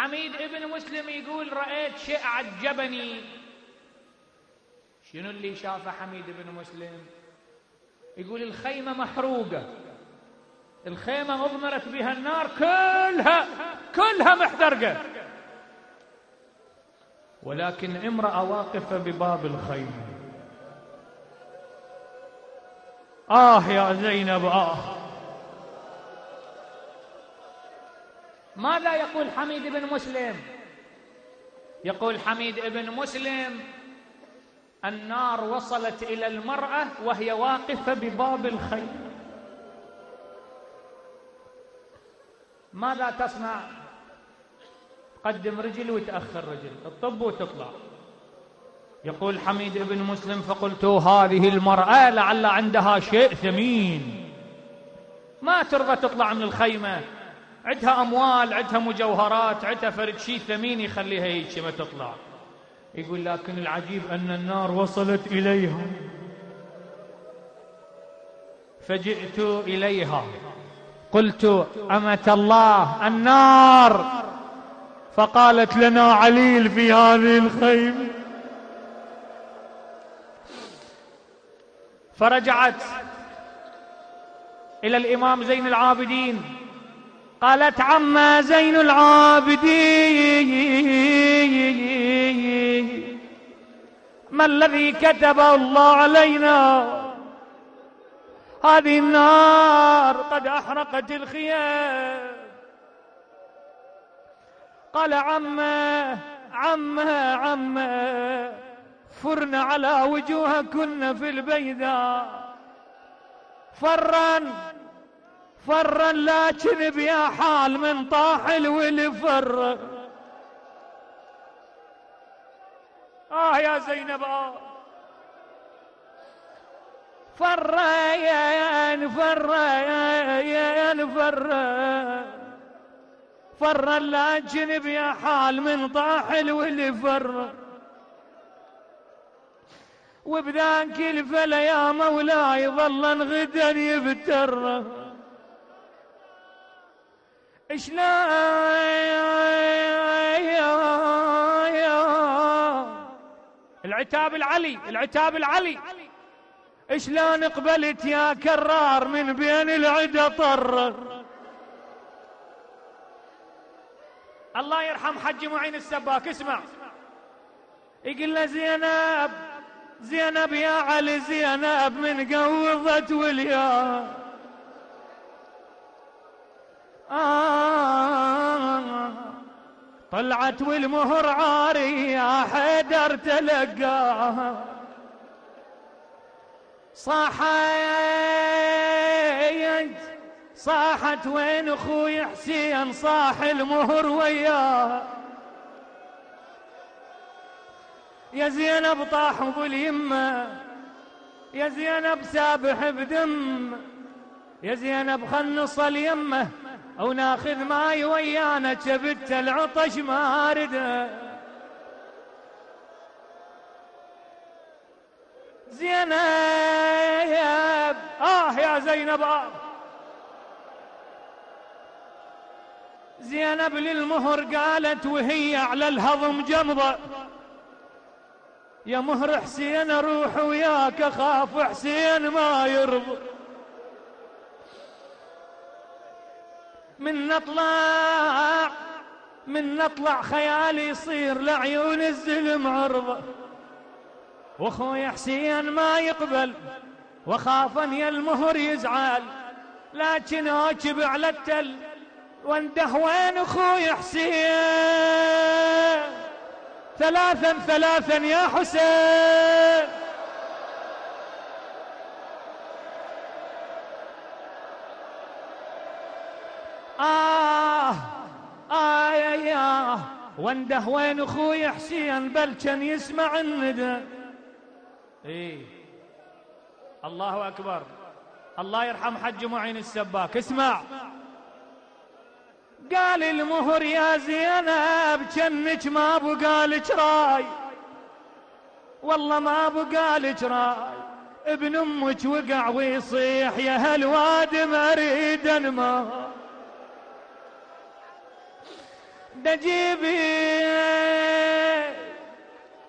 حميد ابن مسلم يقول رأيت شيء عجبني. شنو اللي شافه حميد بن مسلم؟ يقول الخيمة محروقة. الخيمة أضمرت بها النار كلها كلها محترقة. ولكن امرأة واقفة بباب الخيمة. آه يا زينب آه. ماذا يقول حميد بن مسلم؟ يقول حميد بن مسلم النار وصلت إلى المرأة وهي واقفة بباب الخيمة ماذا تصنع؟ قدم رجل وتأخر رجل. الطب وتطلع يقول حميد بن مسلم فقلت هذه المرأة لعل عندها شيء ثمين. ما ترضى تطلع من الخيمة؟ عندها أموال عندها مجوهرات عندها فرد شيء ثمين يخليها هيك ما تطلع. يقول لكن العجيب أن النار وصلت إليها فجئت إليها. قلت أمة الله النار. فقالت لنا عليل في هذه الخيمة فرجعت إلى الإمام زين العابدين. قالت عما زين العابدين؟ ما الذي كتبه الله علينا؟ هذه النار قد أحرقت الخيام. قال عما عما عما فرن على وجوهكن في البيداء. فرا فرا لكن بيا حال من طاح الول فر. آه يا زينب آه. فر يا فر. يا فر فر لكن بيا حال من طاح الول فر. وبذاك الفلا يا مولاي ظل غدا يبتر. شلون العتاب العلي العتاب العلي. شلون قبلت يا كرار من بين العدا طر الله يرحم حج معين السباك اسمع. يقول له زينب زينب يا علي زينب من قوضت واليا آه. طلعت والمهر عاري يا حيدر تلقاها صاحت صاحت وين أخوي حسين صاح المهر وياه. يا زينب طاح باليمة يا زينب سابح بدم يا زينب خلص اليمة. أو ناخذ ماي ويانا جبت العطش ما ارده زينب آه يا زينب آه. زينب للمهر قالت وهي على الهضم جمضة يا مهر حسين أروح وياك أخاف حسين ما يرضى. من نطلع من نطلع خيالي يصير لعيون الزلم عرضة. وأخوي حسين ما يقبل وخاف أن المهر يزعل. لكن اجب على التل وانده وين أخوي حسين؟ ثلاثا ثلاثا يا حسين آه آه يا يا وانده وين أخوي حسين بل كان يسمع الندى إيه الله أكبر. الله يرحم حج معين السباك. اسمع. قال المهر يا زينب جنك ما بقالك راي. والله ما بقالك راي. ابن أمك وقع ويصيح يا هالواد مريدا ما دجيبي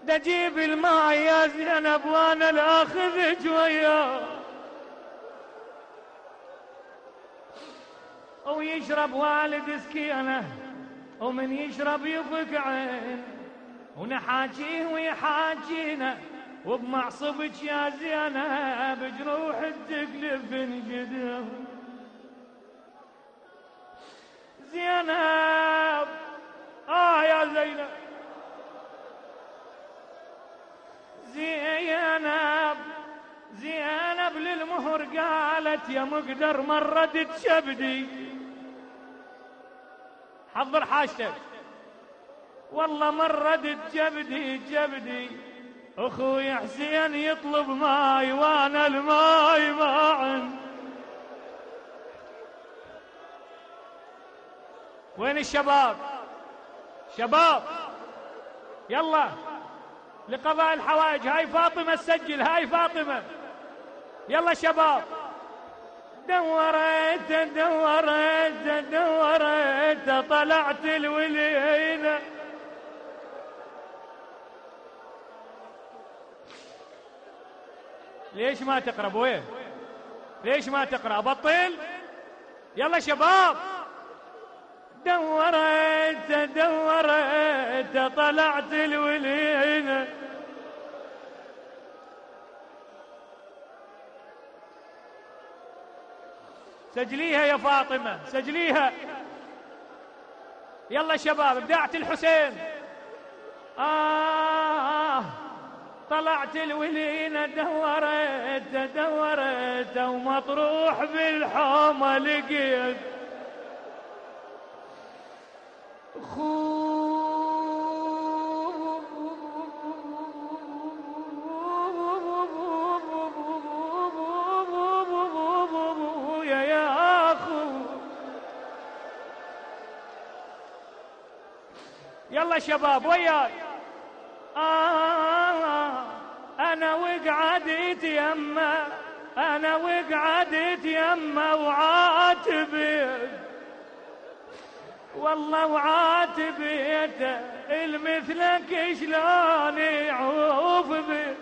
دجيب الماء يا زينب وأنا الأخذ وياه ويشرب والد سكينة ومن يشرب يفك عين. ونحاكيه ويحاكينا وبمعصبك يا زينب بجروح تقلب انجده زينب. آه يا زينب. زينب زينب للمهر قالت يا مقدر مرد شبدي حضر حاجتك والله مرد جبدي جبدي أخوي حسين يطلب ماي وأنا الماي ما عندي وين الشباب؟ شباب يلا لقضاء الحوائج. هاي فاطمة تسجل هاي فاطمة. يلا شباب. دورت دورت دورت طلعت الولينة ليش ما تقرا بويه ليش ما تقرا بطل يلا شباب. دورت دورت طلعت الولينة سجليها يا فاطمة سجليها. يلا شباب ابدعت الحسين. آه طلعت الولينة دورت دورت ومطروح بالحومة لقيت. يلا شباب وياي. آه أنا وقعدت يما أنا وقعدت يما وعاتبت والله وعاتبيته المثلك شلون يعوف به